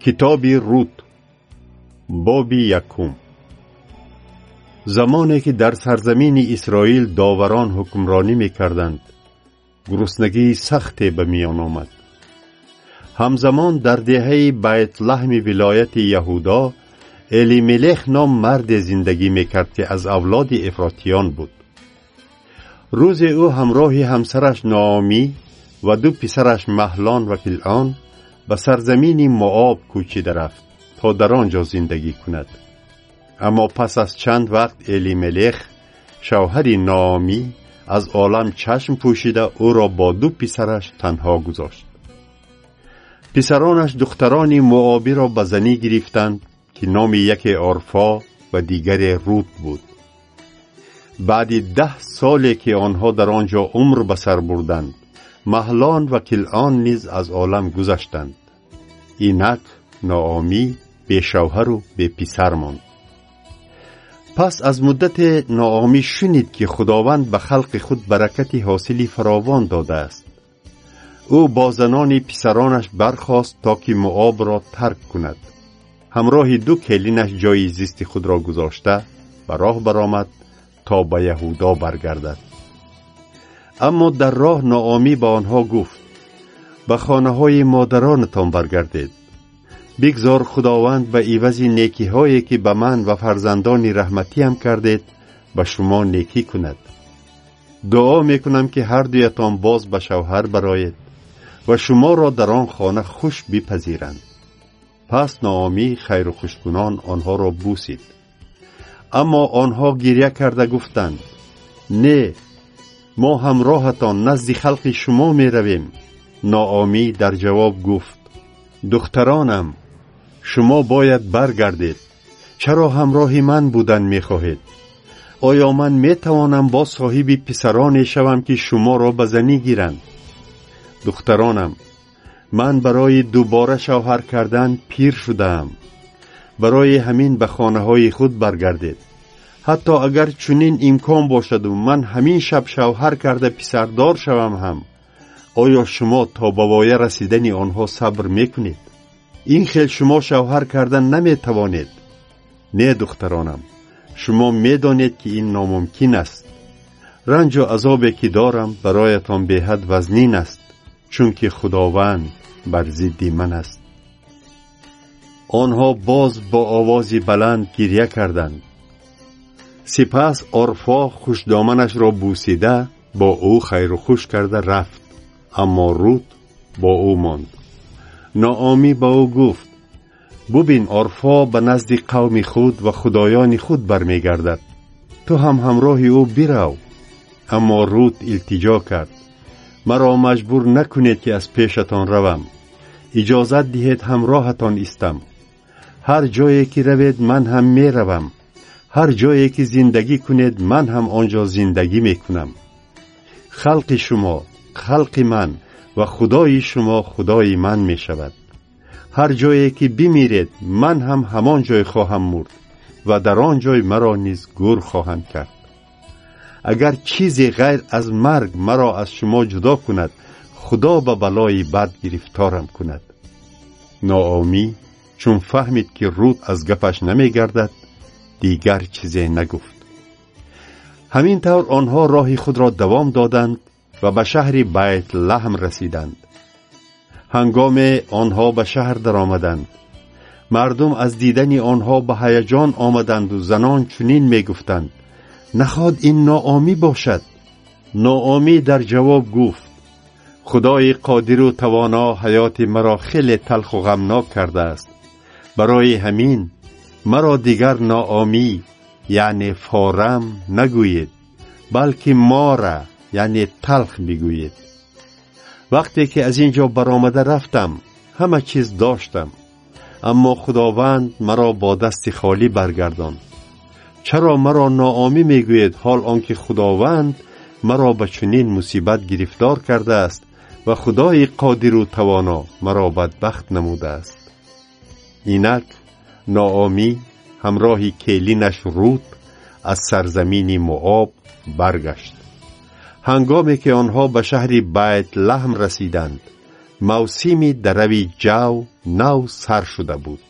کتابی رود بابی یکم. زمانی که در سرزمین اسرائیل داوران حکمرانی می کردند گرسنگی سخت به میان آمد. همزمان در دهه بیت لحم ولایت یهودا الی ملخ نام مرد زندگی می کرد که از اولاد افراتیان بود. روز او همراه همسرش نامی و دو پسرش محلان و کلان ба сарзамини мооб кӯчида рафт то дар он ҷо зиндагӣ кунад. Аммо пас аз чанд вақт элимелех шавҳари ноомӣ аз олам чашм пӯшида ӯро бо ду писараш танҳо гузошт. Писаронаш духтарони мообиро ба занӣ гирифтанд ки номи яке орфо ва дигаре рут буд. Баъди даҳ соле ки онҳо дар он ҷо умр ба сар бурданд маҳлон ва килъон низ аз олам гузаштанд инак ноомӣ бешавҳару беписар монд. Пас аз муддате ноомӣ шунид ки худованд ба халқи худ баракати ҳосили фаровон додааст. Ӯ бо занони писаронаш бархост то ки муобро тарк кунад. Ҳамроҳи ду келинаш ҷои зисти худро гузошта ба роҳ баромад то ба яҳудо баргардад. Аммо дар роҳ ноомӣ ба онҳо гуфт ба хонаҳои модаронатон баргардед. Бигзор худованд ба ивази некиҳое ки ба ман ва фарзандони раҳматиам кардед ба шумо некӣ кунад. Дуо мекунам ки ҳардуятон боз ба шавҳар бароед ва шуморо дар он хона хуш бипазиранд. Пас ноомӣ хайру хушкунон онҳоро бусид. Аммо онҳо гирья карда гуфтанд не мо ҳамроҳатон назди халқи шумо меравем ноомӣ дар ҷавоб гуфт. Духтаронам шумо бояд баргардед. Чаро ҳамроҳи ман будан мехоҳед? Оё ман метавонам бо соҳиби писароне шавам ки шуморо ба занӣ гиранд? Духтаронам ман барои дубора шавҳар кардан пир шудаам. Барои ҳамин ба хонаҳои худ баргардед. Ҳатто агар чунин имкон бошаду ман ҳамин шаб шавҳар карда писардор шавам ҳам آیا شما تا به وایه رسیدن آنها صبر می‌کنید؟ این خیل شما شوهر کردن نمی‌توانید. نه دخترانم. شما می‌دانید که این ناممکن است. رنج و عذابی که دارم برایتان به حد وزنین است چون که خداوند بر ضد من است. آنها باز با آوازی بلند گریه کردند. سپس آرفا خوشدامنش را بوسیده با او خیر و خوش کرده رفت. Аммо рут бо ӯ монд. Ноомӣ ба ӯ гуфт бубин орфо ба назди қавми худ ва худоёни худ бармегардад. Ту ҳам ҳамроҳи ӯ бирав аммо рут илтиҷо кард маро маҷбур накунед ки аз пешатон равам. Иҷозат диҳед ҳамроҳатон истам. Ҳар ҷое ки равед ман ҳам меравам. Ҳар ҷое ки зиндагӣ кунед ман ҳам он ҷо зиндагӣ мекунам халқи шумо خلق من و خدای شما خدای من می شود هر جایی که بمیرید من هم همان جای خواهم مرد و در آن جای مرا نیز گور خواهند کرد. اگر چیزی غیر از مرگ مرا از شما جدا کند خدا به بلای بد گرفتارم کند. ناامی چون فهمید که رود از گپش نمی گردد دیگر چیزی نگفت. همین طور آنها راه خود را دوام دادند و به شهر بیت لحم رسیدند. هنگام آنها به شهر در آمدند، مردم از دیدن آنها به هیجان آمدند و زنان چنین می‌گفتند نخواد این ناامی باشد؟ ناامی در جواب گفت خدای قادر و توانا حیات مرا خیلی تلخ و غمناک کرده است. برای همین مرا دیگر ناامی یعنی فارم نگویید بلکه ما را یعنی تلخ می‌گویید. وقتی که از اینجا برآمده رفتم همه چیز داشتم. اما خداوند مرا با دست خالی برگردان. چرا مرا ناامی می‌گوید حال آنکه خداوند مرا به چنین مصیبت گرفتار کرده است و خدای قادر و توانا مرا بدبخت نموده است؟ اینک ناامی همراهی کلینش رود از سرزمین معاب برگشت. Ҳангоме ки онҳо ба шаҳри байтлаҳм расиданд мавсими дарави ҷав нав сар шуда буд